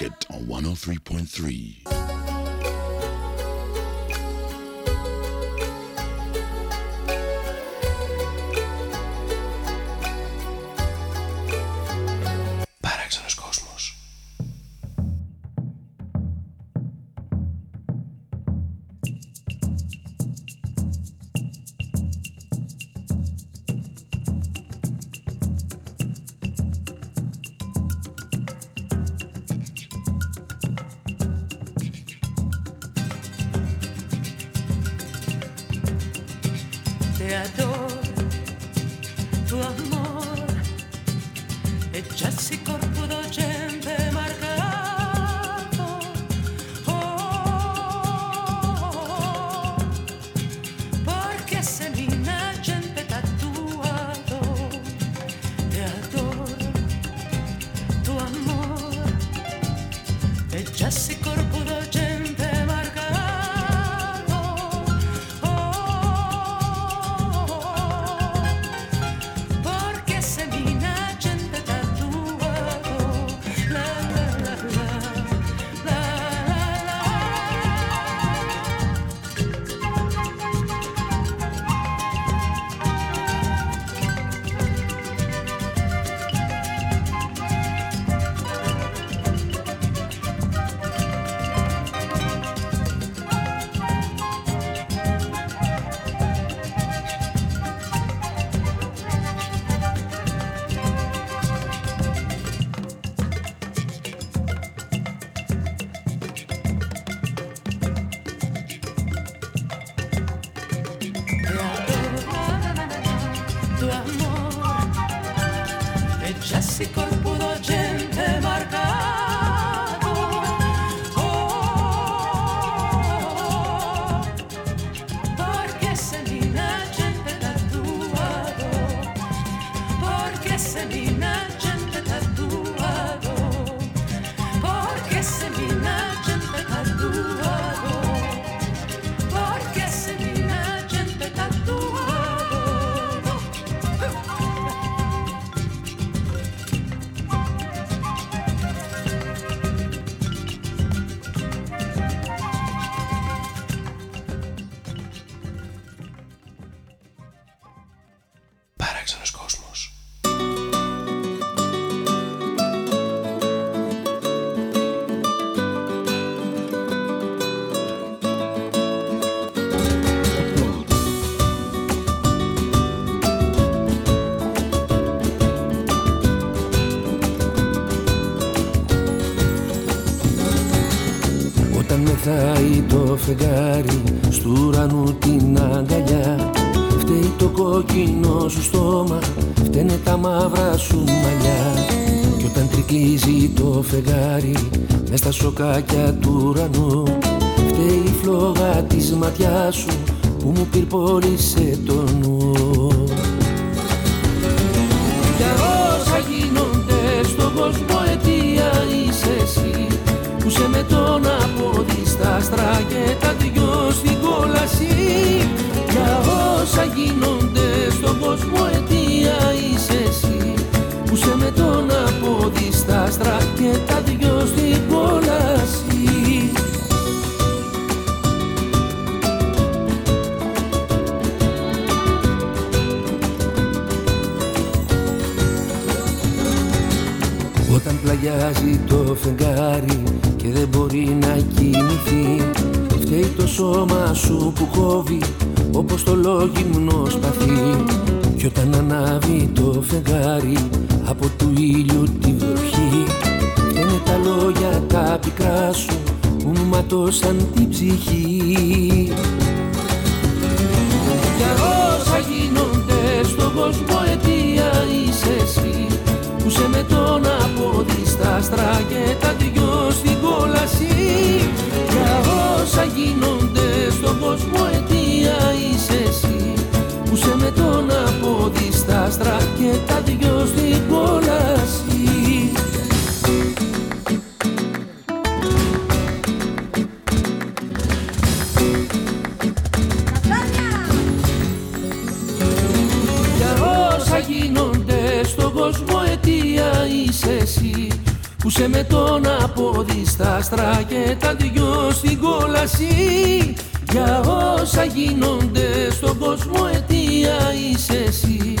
Rocket on 103.3. φεγγάρι στου ουρανού την αγκαλιά. Φταίει το κόκκινο σου στόμα, φταίνε τα μαύρα σου μαλλιά. Κι όταν τρικλίζει το φεγγάρι μες στα σοκάκια του ουρανού. Φταίει η φλόγα της ματιάς σου που μου πυρπόλησε το νου. Για όσα γίνονται στον κόσμο αιτία είσαι εσύ που σε με τον απόδει στα άστρα και τα δυο στην κόλαση. Για όσα γίνονται στον κόσμο αιτία είσαι εσύ. Που σε με τον απόδει στα άστρα και τα δυο στην κόλαση. Όταν πλαγιάζει το φεγγάρι και δεν μπορεί να κοιμηθεί Φταίει το σώμα σου που κόβει όπως το λόγιμνο σπαθί Κι όταν ανάβει το φεγγάρι από του ήλιου τη βροχή. Φταίνε τα λόγια τα πικρά σου που μου ματώσαν την ψυχή. Για όσα γίνονται στον κόσμο αιτία είσαι εσύ που σε με τον απόδει στα άστρα και τα γίνονται στον κόσμο αιτία είσαι εσύ που σε με τον απόδει στα άστρα και τα δυο στην κόλαση σε με τον απόδι στα άστρα και τα δυο στην κόλαση. Για όσα γίνονται στον κόσμο αιτία είσαι εσύ.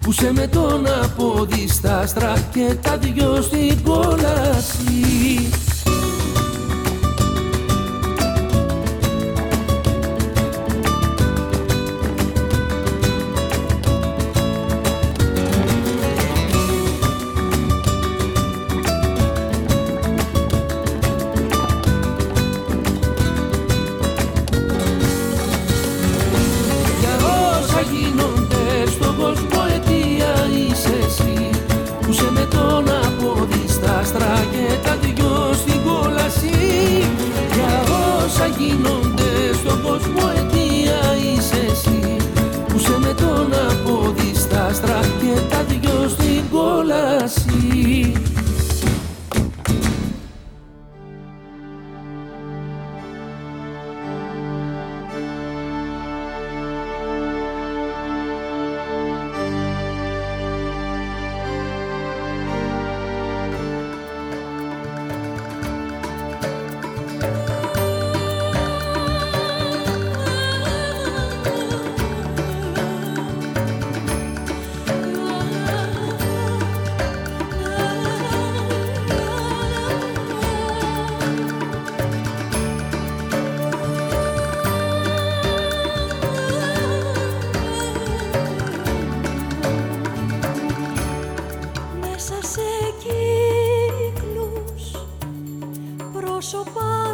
Που σε με τον απόδι στα άστρα και τα δυο στην κόλαση 说吧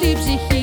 τη ψυχή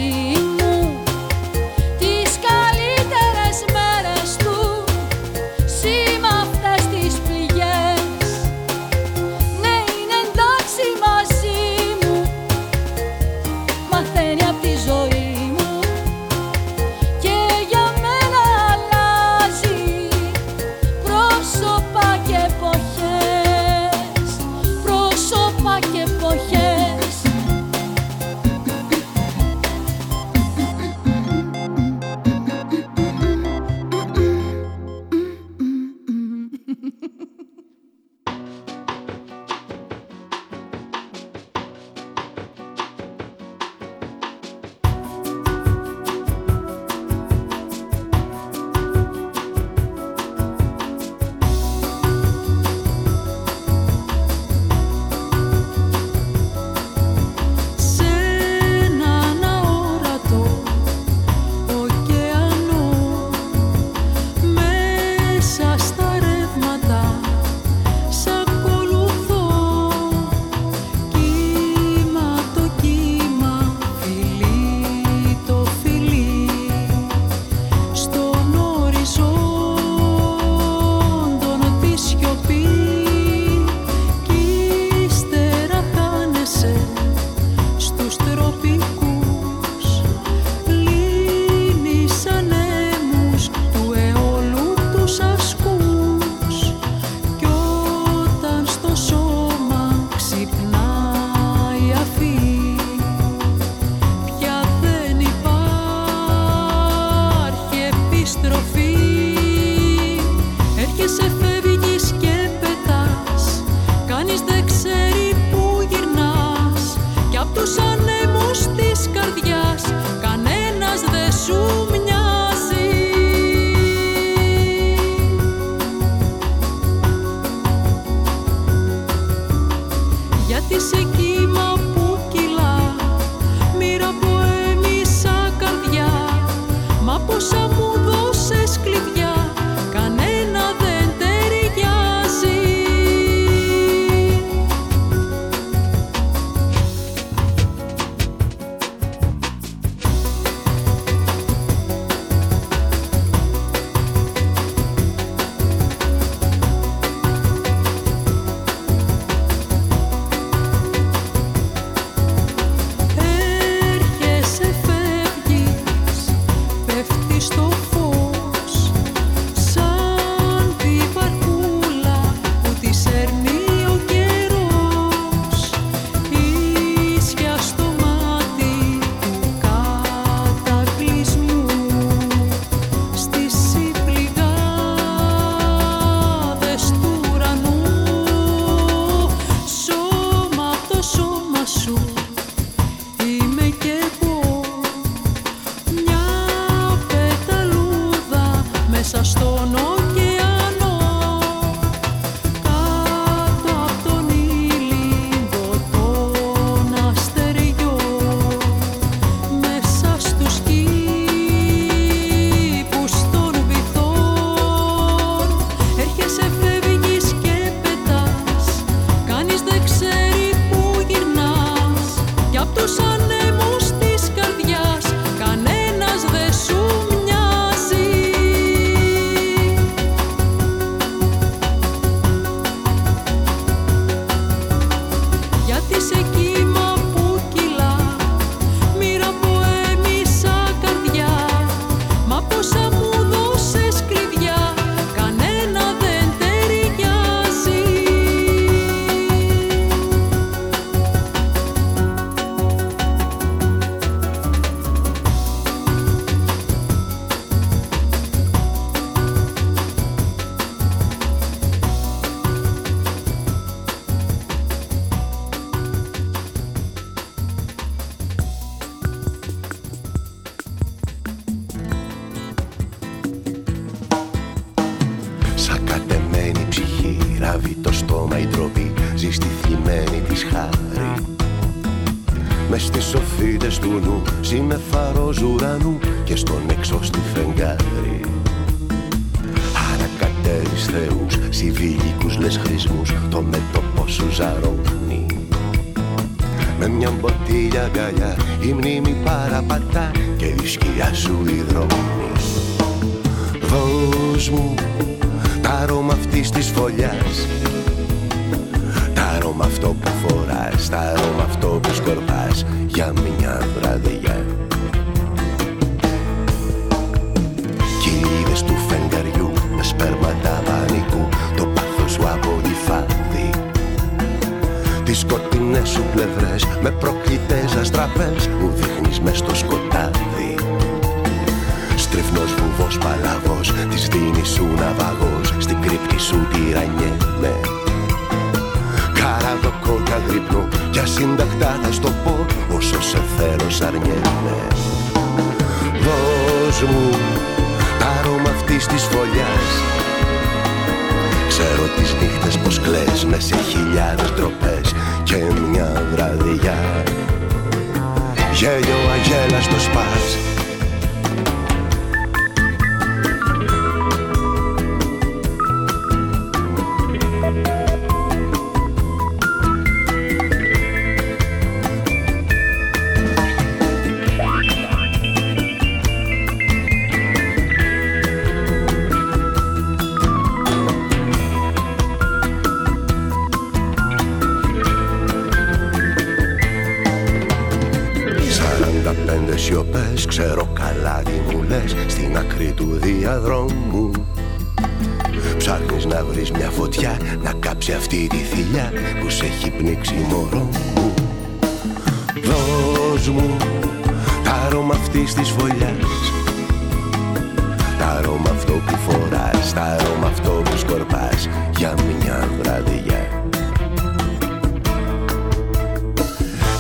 μέλης της φωλιάς. Τα αρώμα αυτό που φοράς, τα αρώμα αυτό που σκορπάς Για μια βραδιά.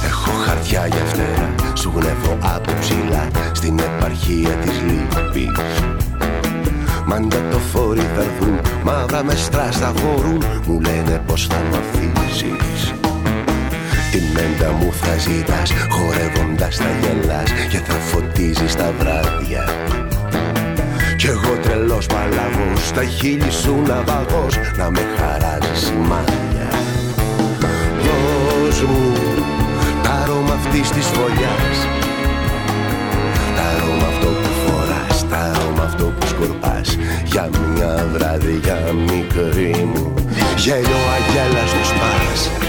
Έχω χαρτιά για φτερά, σου γνεύω από ψηλά Στην επαρχία της λύπης. Μάντα το φόρι θα έρθουν, μαύρα με στράστα χωρούν Μου λένε πως θα μ' Την μέντα μου θα ζητάς Χορεύοντας θα γελάς Και θα φωτίζεις τα βράδια. Κι εγώ τρελός παλαβός Στα χείλη σου ναυαγός Να με χαράζεις σημάδια Δώσ' μου Τα αρώμα αυτής της φωλιάς. Τα αρώμα αυτό που φοράς Τα αρώμα αυτό που σκορπάς. Για μια βραδιά μικρή μου Γέλιο αγέλας στο σπάς.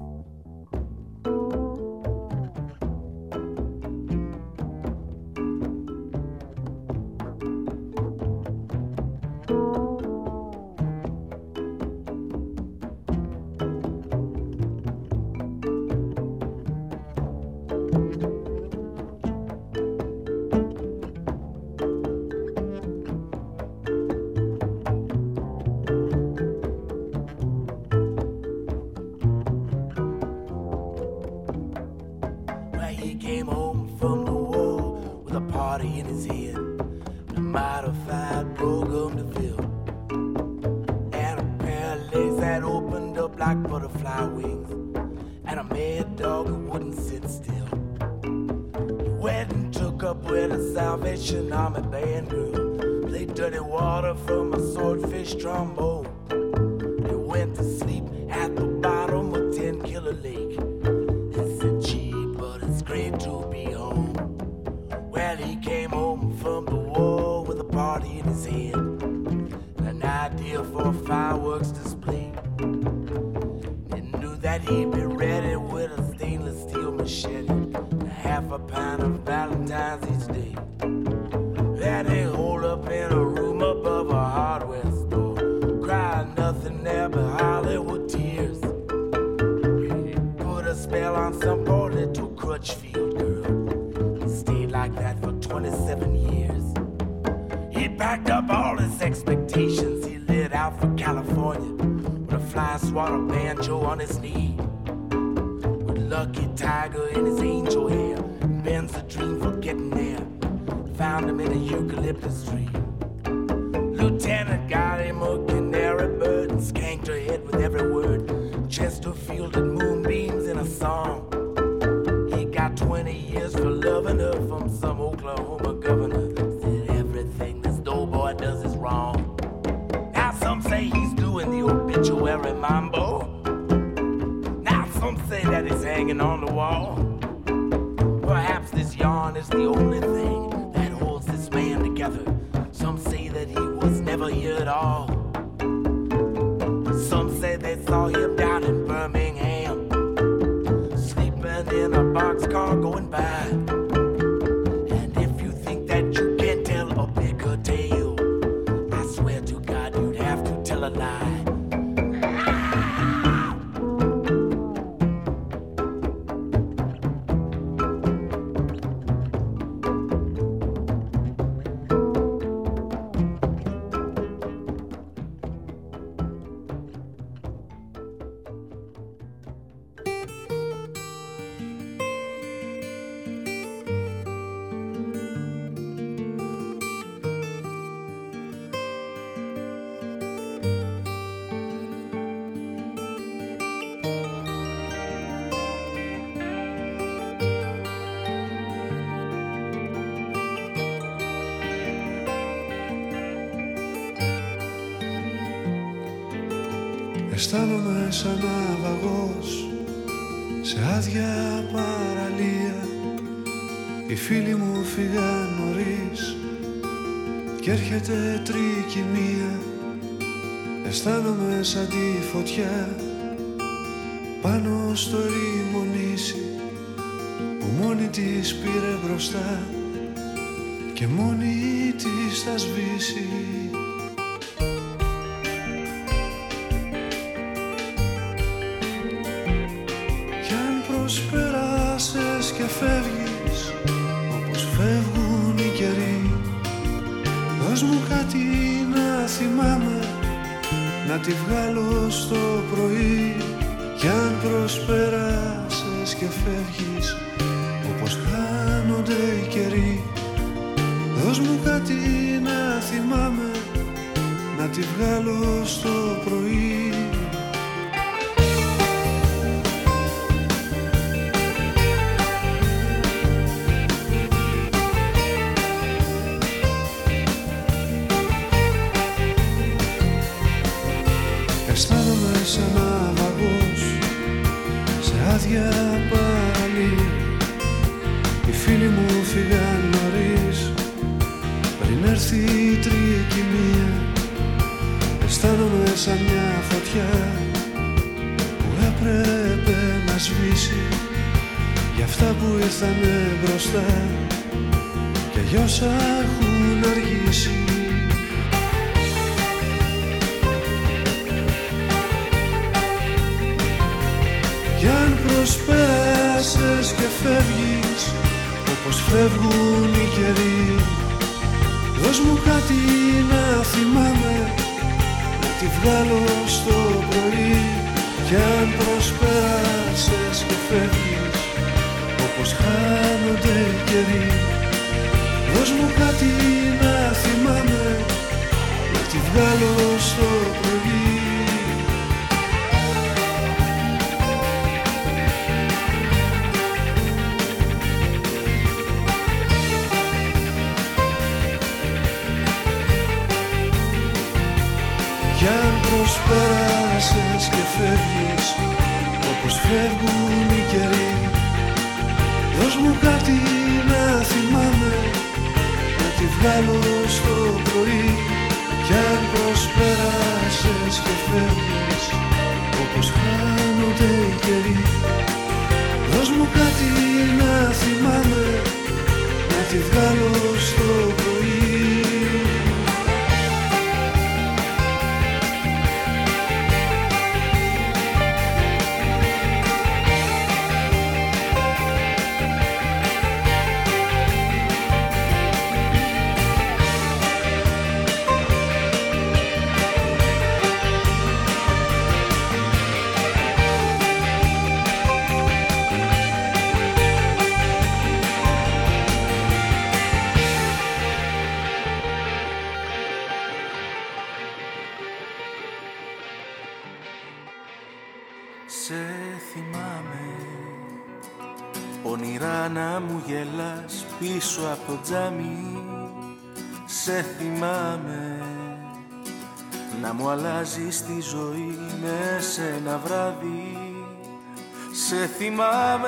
doing the obituary mambo. Now some say that it's hanging on the wall. Perhaps this yarn is the only thing that holds this man together. Some say that he was never here at all. Some say they saw him down in Birmingham, sleeping in a boxcar going by. Έρχεται τρικυμία Αισθάνομαι σαν τη φωτιά Πάνω στο ρημονήσι Που μόνη της πήρε μπροστά Και μόνη της θα σβήσει. Nunca te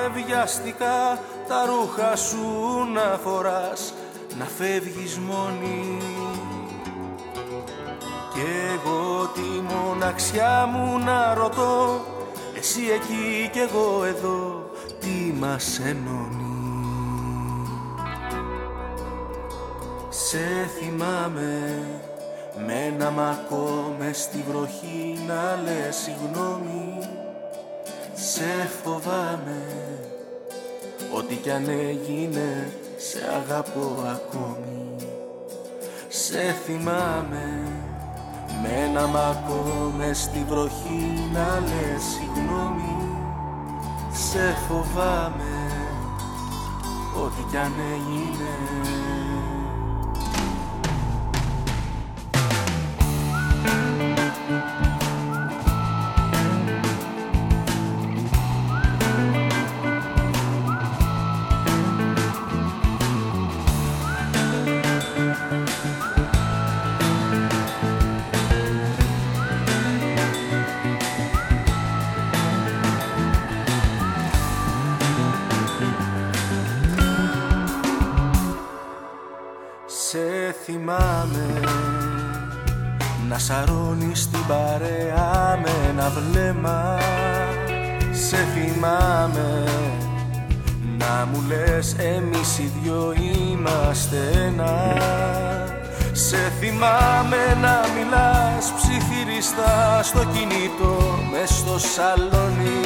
βιαστικά τα ρούχα σου να φοράς Να φεύγεις μόνη. Κι εγώ τη μοναξιά μου να ρωτώ Εσύ εκεί κι εγώ εδώ Τι μας ενώνει. Σε θυμάμαι με ένα μακό μες στη βροχή να λες συγγνώμη Σε φοβάμαι. Ό,τι κι αν έγινε σε αγαπώ ακόμη. Σε θυμάμαι. Με ένα μακό μες στη βροχή να λες συγγνώμη. Σε φοβάμαι. Ό,τι κι αν έγινε ψιθυριστά στο κινητό μες στο σαλόνι.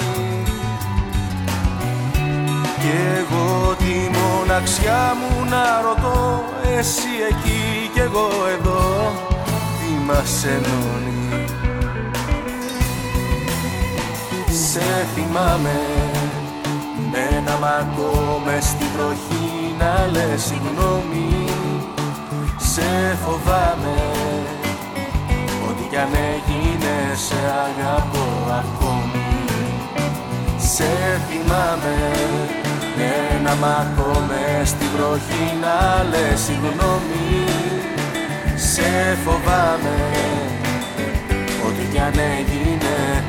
Κι εγώ τη μοναξιά μου να ρωτώ εσύ εκεί κι εγώ εδώ μας ενώνει. Σε θυμάμαι με ένα μαγκό μες στη βροχή να λες συγγνώμη. Σε φοβάμαι Ό,τι κι αν έγινε σε αγαπώ ακόμη. Σε θυμάμαι με ένα μαγκό μες στη βροχή να λες συγγνώμη σε φοβάμαι Ό,τι κι αν έγινε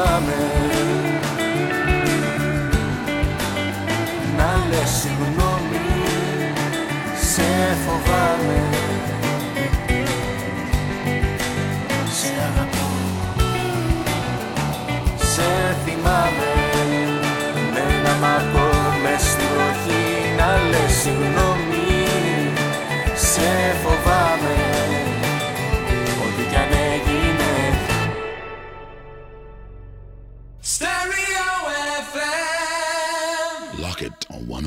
σε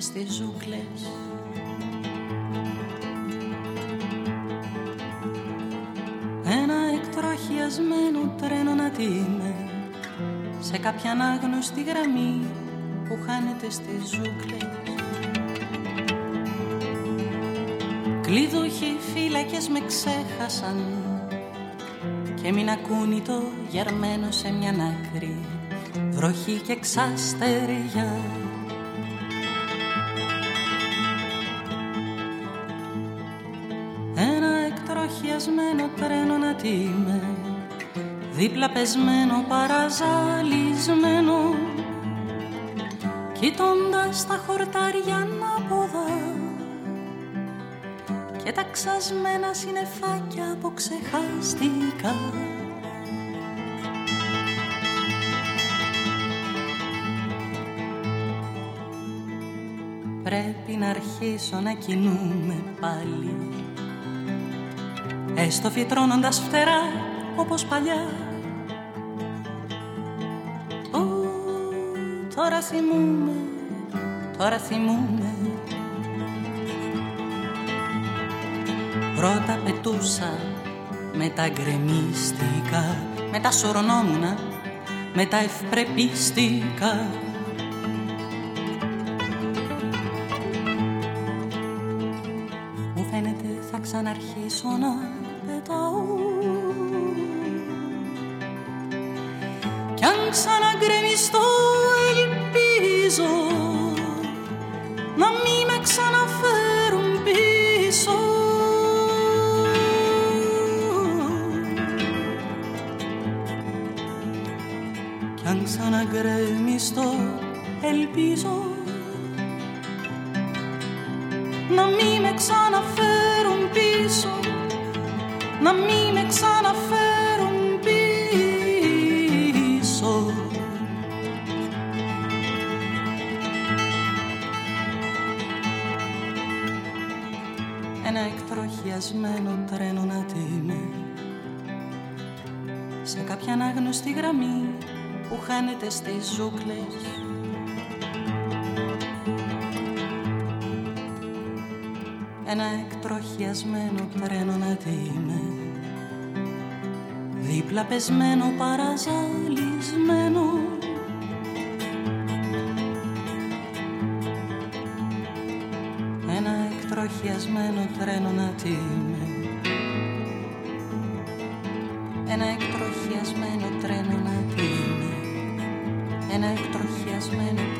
Στις ζούγκλες. Ένα εκτροχιασμένο τρένο να είμαι. Σε κάποια ανάγνωστη γραμμή που χάνεται στις ζούγκλες. Κλειδούχοι φύλακες με ξέχασαν και μην ακούνητο γερμένο σε μια άκρη βροχή και ξάστερια δίπλα πεσμένο παραζαλισμένο. Κοιτώντας τα χορτάρια ανάποδα και τα ξασμένα συννεφάκια που ξεχάστηκα. Πρέπει να αρχίσω να κινούμε πάλι Έστω φυτρώνοντας φτερά όπως παλιά. Τώρα θυμούμαι, τώρα θυμούμαι Πρώτα πετούσα, μετά γκρεμίστηκα Μετά σωρωνόμουνα, μετά ευπρεπίστηκα. Μου φαίνεται θα ξαναρχίσω να πετάω Κι αν ξαναγκρεμιστώ ένα εκτροχιασμένο τρένο να τιμέ δίπλα πεσμένο παραζαλισμένο. Εκτροχιασμένο τρένο να τιμέ Ένα εκτροχιασμένο τρένο να τιμέ Ένα εκτροχιασμένο τρένο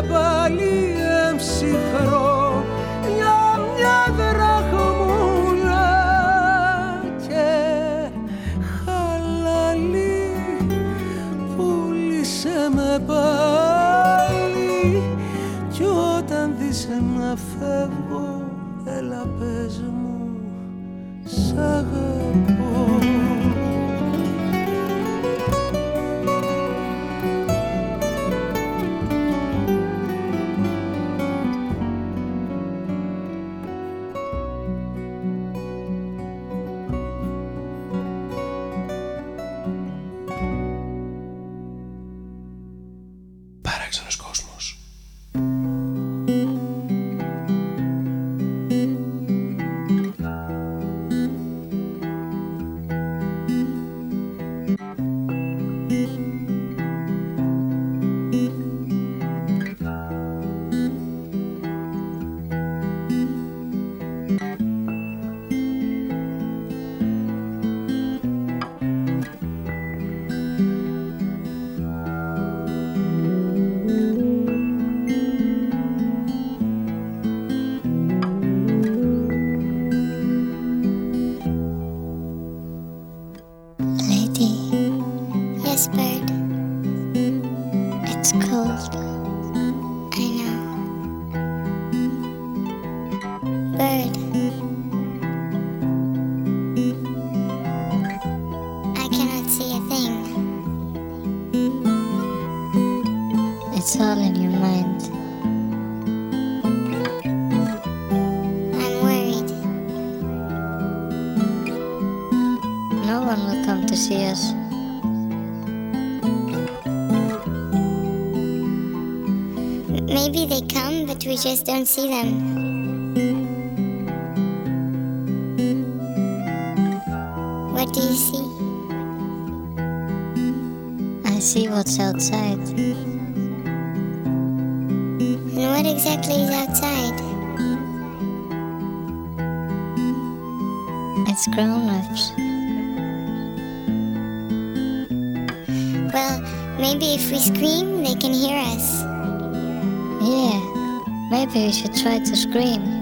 πάλι εμψυχρό just don't see them. tried to scream.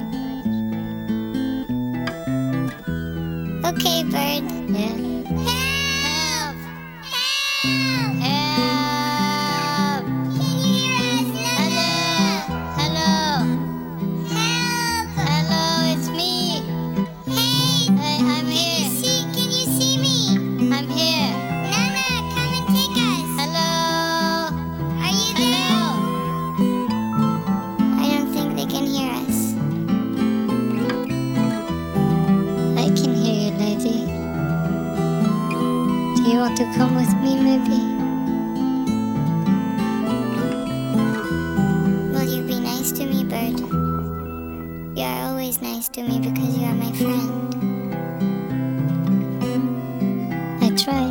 try.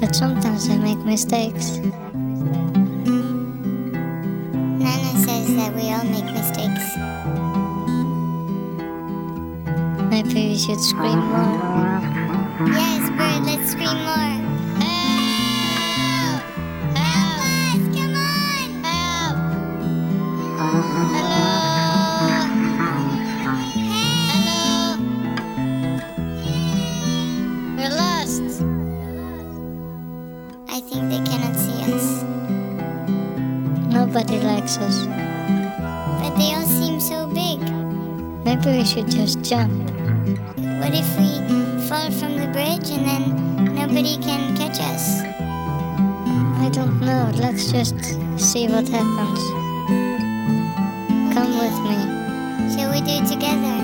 But sometimes I make mistakes. Nana says that we all make mistakes. Maybe we should scream more. Yes, bird, let's scream more. We should just jump. What if we fall from the bridge and then nobody can catch us? I don't know. Let's just see what happens. Come with me. Shall we do it together?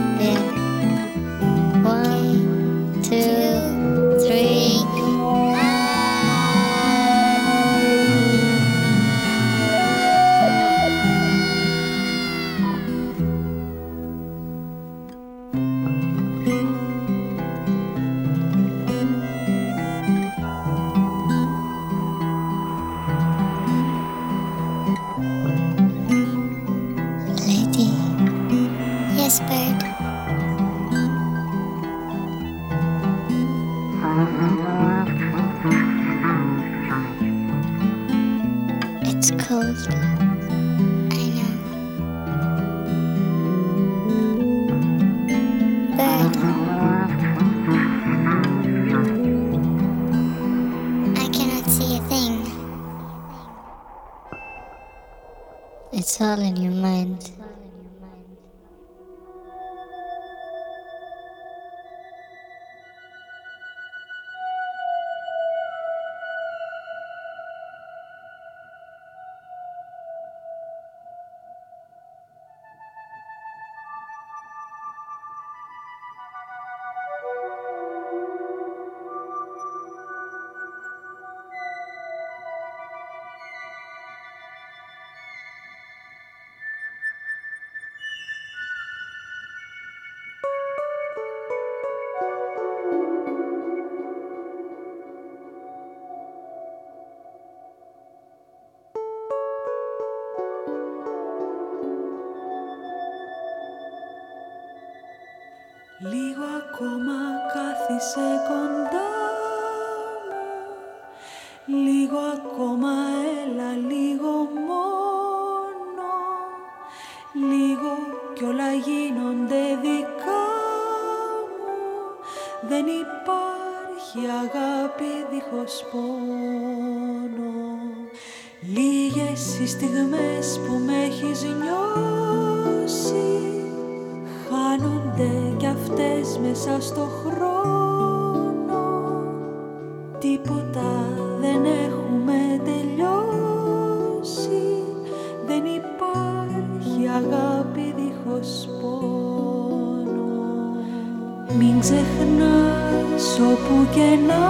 Μην ξεχνάς όπου και να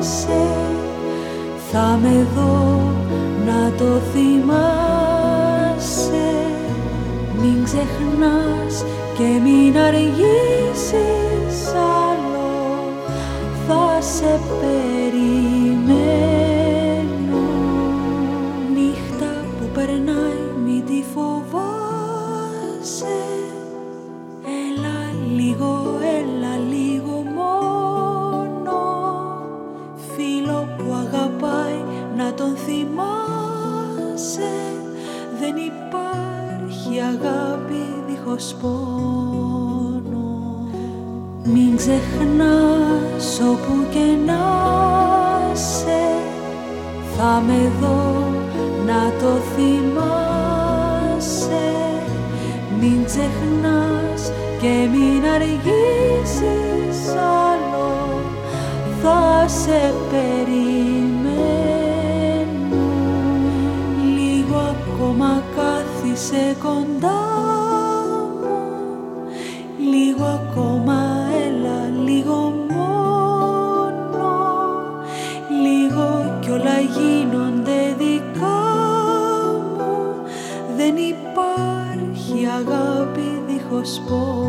σε. Θα με εδώ να το θυμάσαι. Μην ξεχνάς και μην αργήσεις άλλο. Θα σε περιμένω αγάπη δίχως πόνο Μην ξεχνάς όπου και να σε Θα με εδώ να το θυμάσαι. Μην ξεχνάς και μην αργήσεις άλλο Θα σε περιμένω. Λίγο ακόμα κάθισε κοντά αγάπη δίχως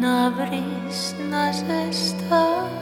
να βρεις να ζεστάς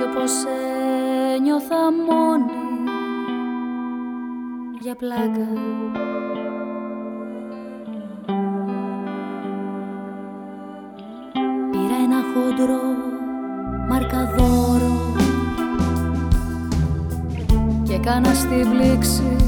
έτσι όπως ένιωθα μόνη για πλάκα. Πήρα ένα χοντρό μαρκαδόρο και κάνα στην πλήξη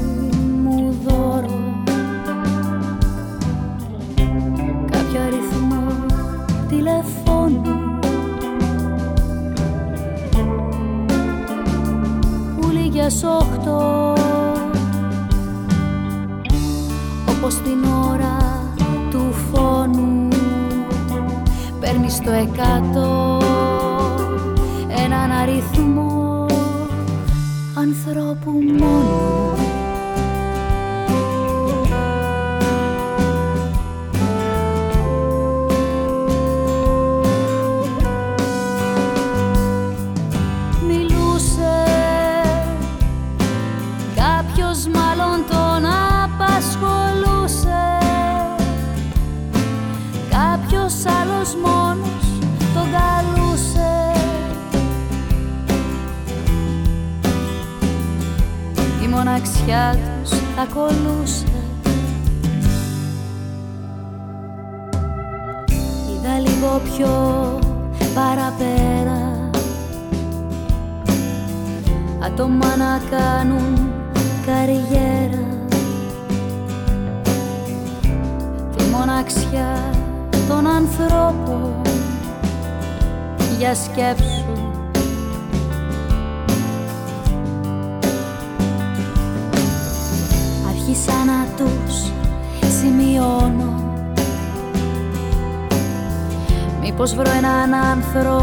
갈수록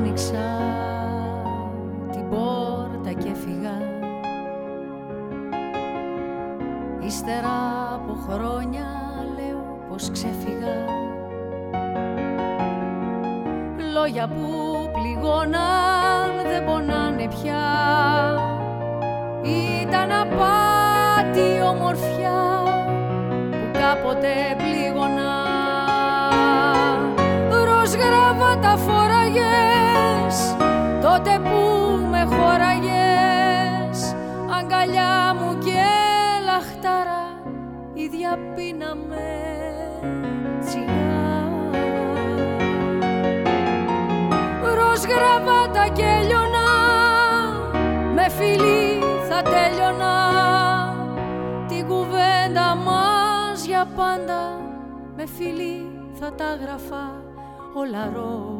Άνοιξα Ύστερα από χρόνια λέω πως ξέφυγα Λόγια που πληγώναν δεν πονάνε πια. Ήταν απάτη ομορφιά που κάποτε πλήγωνα Ροζ γραβάτα φοράγες τότε που με χώραγες αγκαλιά μου και ίδια πίναμε τσιγάρα. Ροζ γραβάτα και λιωνά με φιλί θα τέλειωνα την κουβέντα μας για πάντα με φιλί θα τα γραφά όλα ροζ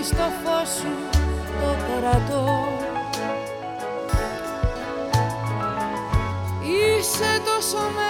Αντέχει στο φως σου το κρατώ Είσαι τόσο μεγάλη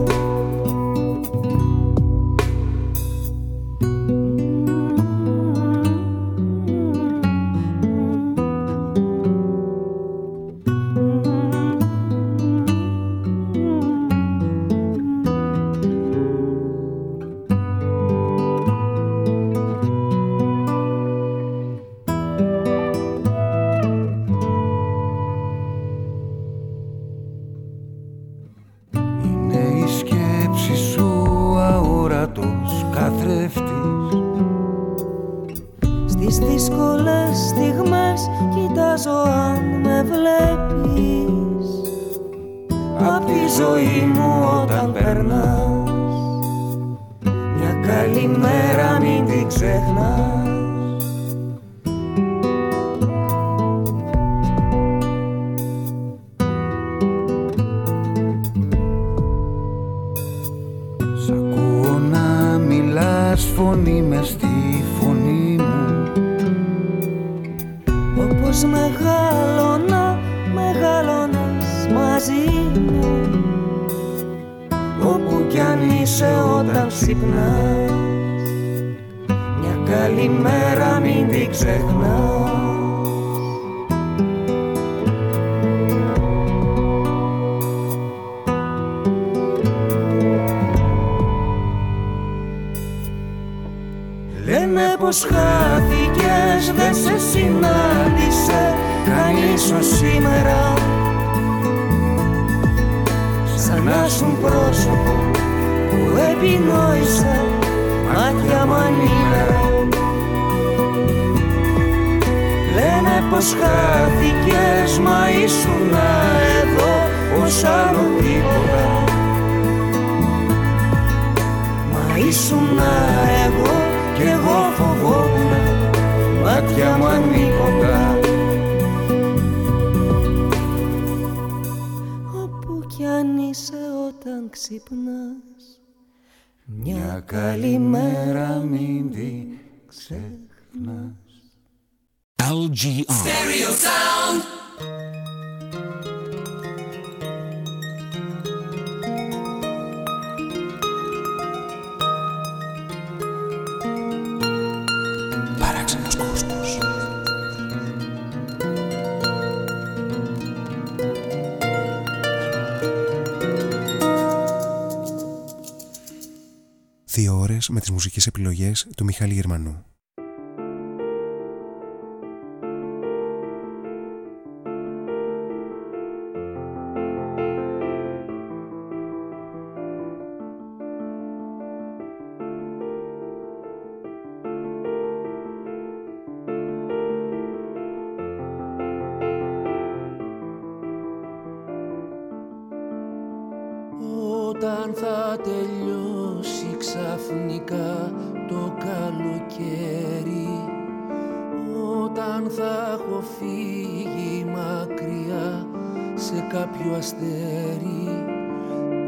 κάποιο αστέρι.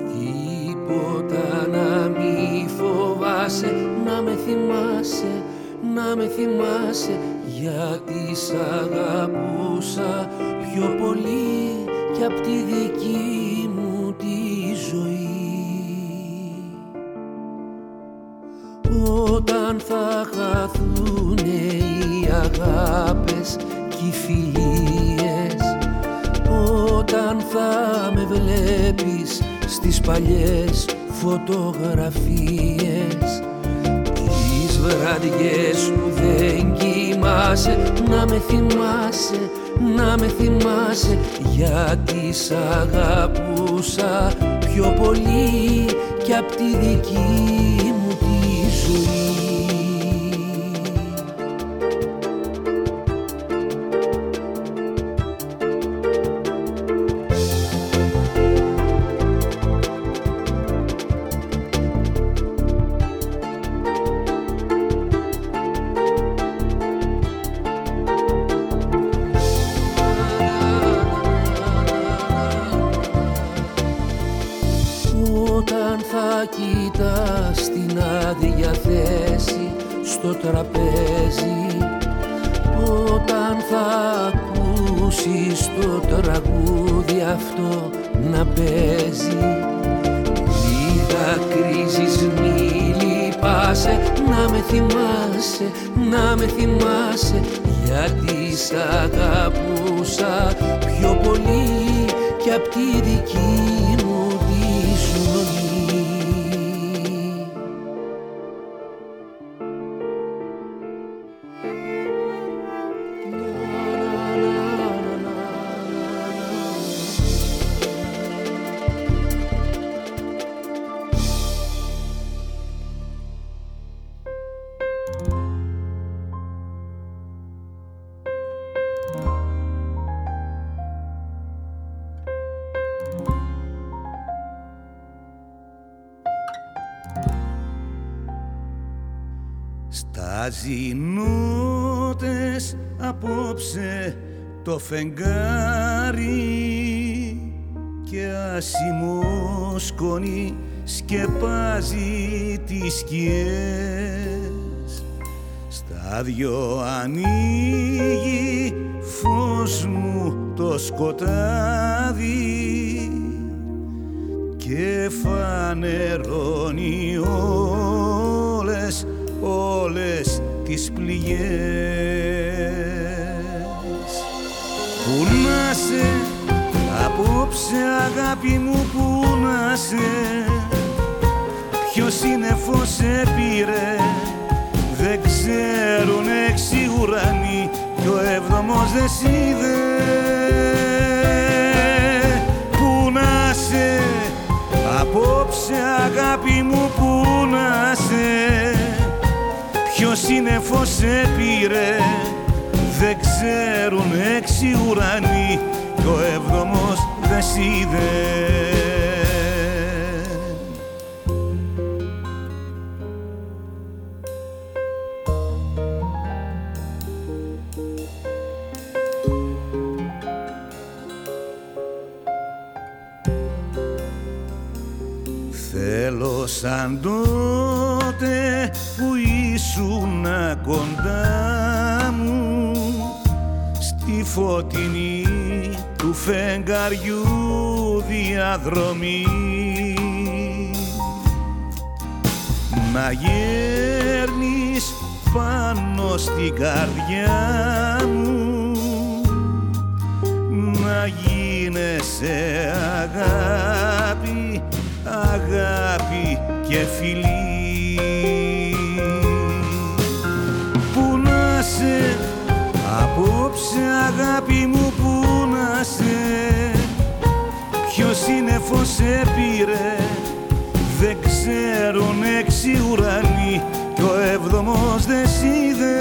Τι Τίποτα να μη φοβάσαι Να με θυμάσαι Να με θυμάσαι. Γιατί σ' αγαπούσα Πιο πολύ κι απ' τη δική παλιές φωτογραφίες. Τις βραδιές που δεν κοιμάσαι. Να με θυμάσαι να με θυμάσαι. Γιατί σ' αγαπούσα πιο πολύ. Κι απ' τη δική μου τη ζωή το φεγγάρι να σε, απόψε αγάπη μου που να σε. Ποιος είναι φως σε πήρε Δεν ξέρουν έξι ουρανοί Κι ο έβδομος δεν σ' είδε. Πού να σε, απόψε αγάπη μου που να σε. Ποιος είναι φως σε πήρε δεν ξέρουν έξι ουρανοί κι ο έβδομος δεν σ' Θέλω σαν τότε που ήσουν κοντά. μου στη φωτεινή του φεγγαριού διαδρομή. Να γέρνεις πάνω στην καρδιά μου να γίνεσαι αγάπη, αγάπη και φιλή. Που να σε Απόψε αγάπη μου που να σε. Ποιος είναι φως σε πήρε Δεν ξέρουν έξι ουρανοί. Κι ο έβδομος δεν σ' είδε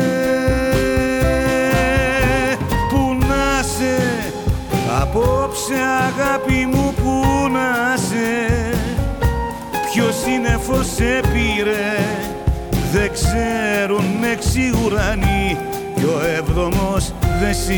Που να σε. Απόψε αγάπη μου που να σε. Ποιος είναι φως σε πήρε Δεν ξέρουν έξι ουρανοί κι ο έβδομος δεν σ'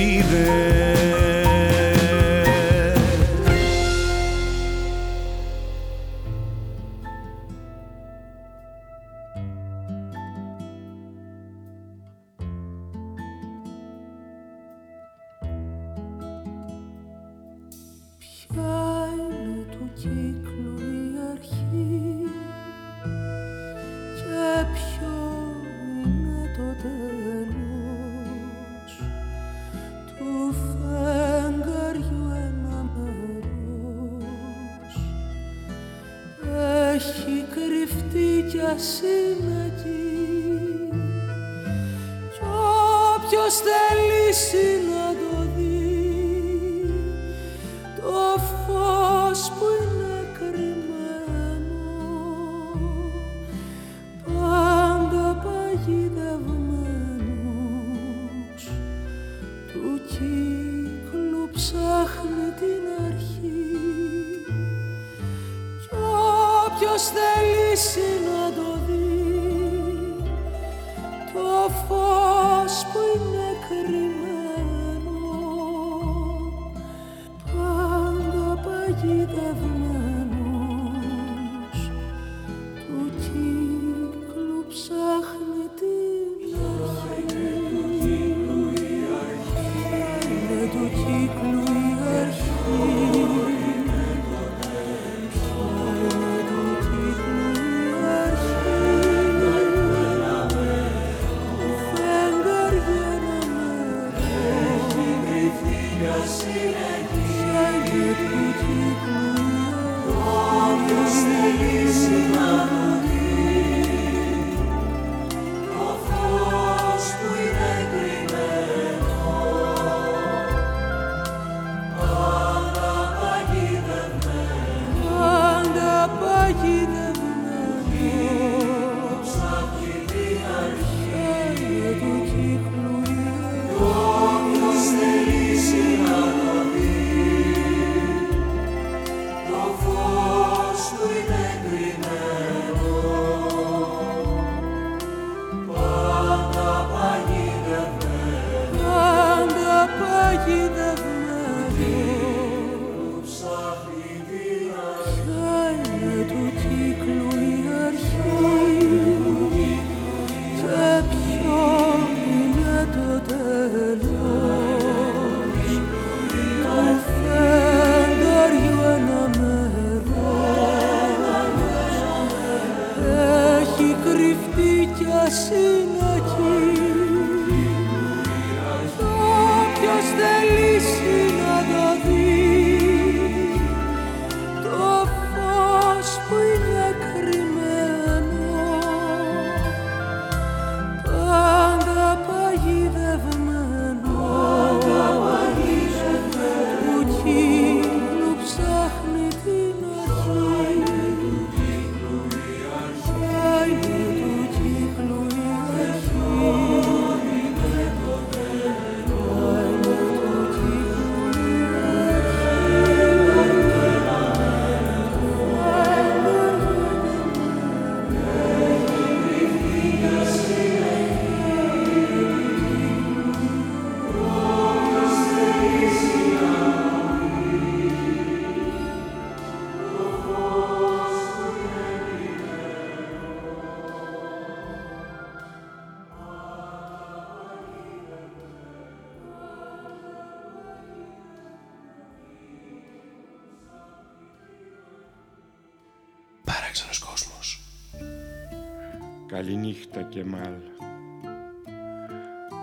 Κεμάλ.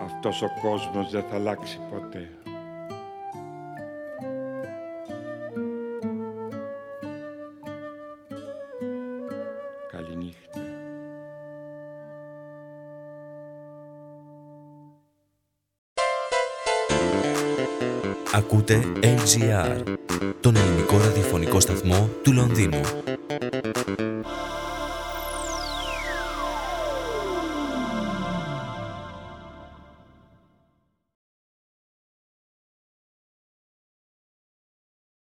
Αυτός ο κόσμος δεν θα αλλάξει ποτέ. Ακούτε LGR, τον ελληνικό ραδιοφωνικό σταθμό του Λονδίνου.